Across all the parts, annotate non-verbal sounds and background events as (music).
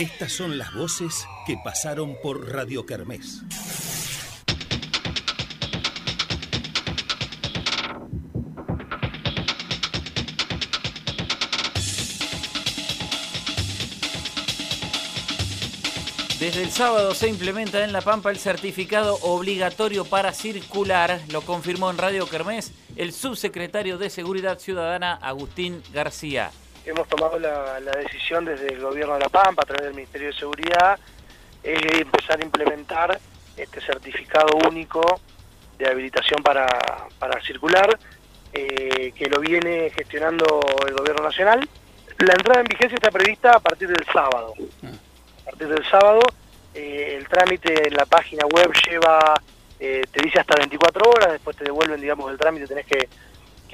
Estas son las voces que pasaron por Radio Kermés. Desde el sábado se implementa en La Pampa el certificado obligatorio para circular, lo confirmó en Radio Kermés el subsecretario de Seguridad Ciudadana Agustín García. Hemos tomado la, decisión desde el gobierno de La Pampa, a través del Ministerio de Seguridad, es empezar a implementar este certificado único de habilitación para, circular, eh, que lo viene gestionando el gobierno nacional. La entrada en vigencia está prevista a partir del sábado. Ah desde el sábado. Eh, el trámite en la página web lleva, eh, te dice hasta 24 horas, después te devuelven, digamos, el trámite, tenés que,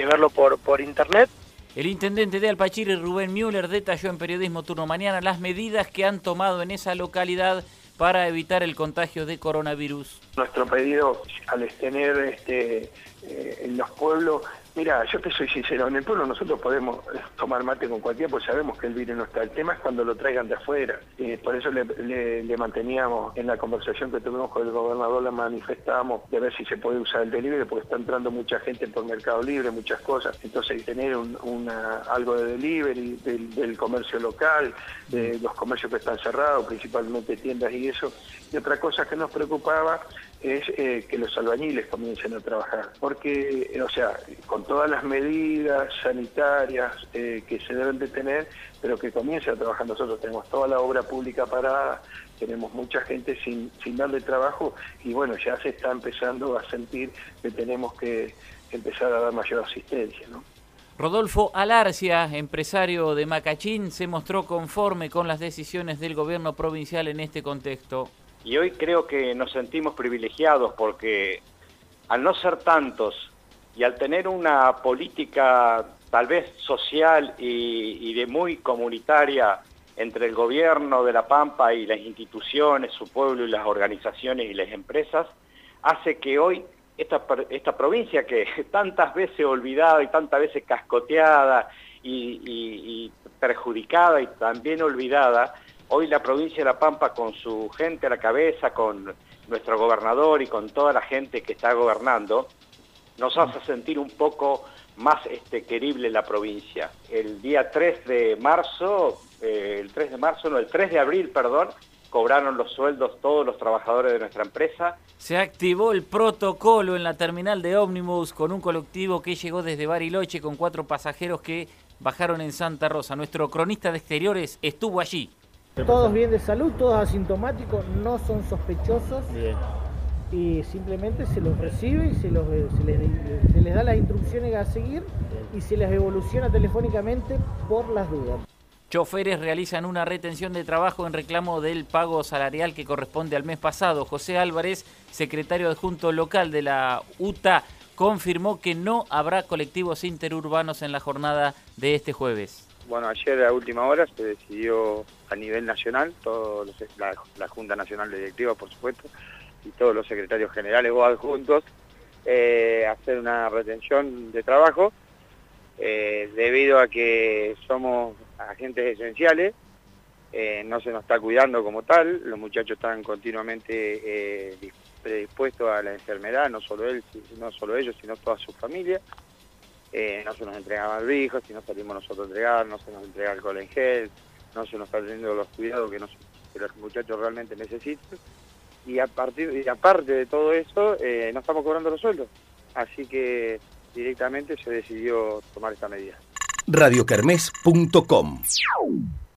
verlo por, por internet. El intendente de Alpachiri, Rubén Müller, detalló en Periodismo Turno Mañana las medidas que han tomado en esa localidad para evitar el contagio de coronavirus. Nuestro pedido al tener este, eh, en los pueblos Mira, yo te soy sincero, en el pueblo nosotros podemos eh, tomar mate con cualquiera, pues sabemos que el virus no está. El tema es cuando lo traigan de afuera. Eh, por eso le, manteníamos en la conversación que tuvimos con el gobernador, la manifestábamos de ver si se puede usar el delivery, porque está entrando mucha gente por Mercado Libre, muchas cosas. Entonces, tener una, algo de delivery, del, comercio local, de los comercios que están cerrados, principalmente tiendas y eso. Y otra cosa que nos preocupaba es eh, que los albañiles comiencen a trabajar, porque, o sea, con todas las medidas sanitarias eh, que se deben de tener, pero que comiencen a trabajar. Nosotros tenemos toda la obra pública parada, tenemos mucha gente sin, sin darle trabajo y bueno, ya se está empezando a sentir que tenemos que empezar a dar mayor asistencia, ¿no? Rodolfo Alarcia, empresario de Macachín, se mostró conforme con las decisiones del gobierno provincial en este contexto. Y hoy creo que nos sentimos privilegiados porque al no ser tantos y al tener una política tal vez social y, de muy comunitaria entre el gobierno de La Pampa y las instituciones, su pueblo y las organizaciones y las empresas, hace que hoy esta, provincia que (laughs) tantas veces olvidada y tantas veces cascoteada y perjudicada y también olvidada, Hoy la provincia de La Pampa con su gente a la cabeza, con nuestro gobernador y con toda la gente que está gobernando, nos hace sentir un poco más este, querible la provincia. El día 3 de marzo, eh, el 3 de marzo, no, el 3 de abril, perdón, cobraron los sueldos todos los trabajadores de nuestra empresa. Se activó el protocolo en la terminal de ómnibus con un colectivo que llegó desde Bariloche con cuatro pasajeros que bajaron en Santa Rosa. Nuestro cronista de exteriores estuvo allí. Todos bien de salud, todos asintomáticos, no son sospechosos. Y simplemente se los recibe y se, los, se, les, da las instrucciones a seguir y se les evoluciona telefónicamente por las dudas. Choferes realizan una retención de trabajo en reclamo del pago salarial que corresponde al mes pasado. José Álvarez, secretario adjunto local de la UTA, confirmó que no habrá colectivos interurbanos en la jornada de este jueves. Bueno, ayer a última hora se decidió a nivel nacional, la, Junta Nacional de Directiva, por supuesto, y todos los secretarios generales o adjuntos, eh, hacer una retención de trabajo, eh, debido a que somos agentes esenciales, eh, no se nos está cuidando como tal, los muchachos están continuamente predispuestos a la enfermedad, no solo, él, no solo ellos, sino toda su familia. Eh, no se nos entregaban barbijos, si no salimos nosotros a entregar, no se nos entrega alcohol en gel, no se nos está teniendo los cuidados que, los muchachos realmente necesitan. Y, a partir, y aparte de todo eso, eh, no estamos cobrando los sueldos. Así que directamente se decidió tomar esta medida. radiocarmes.com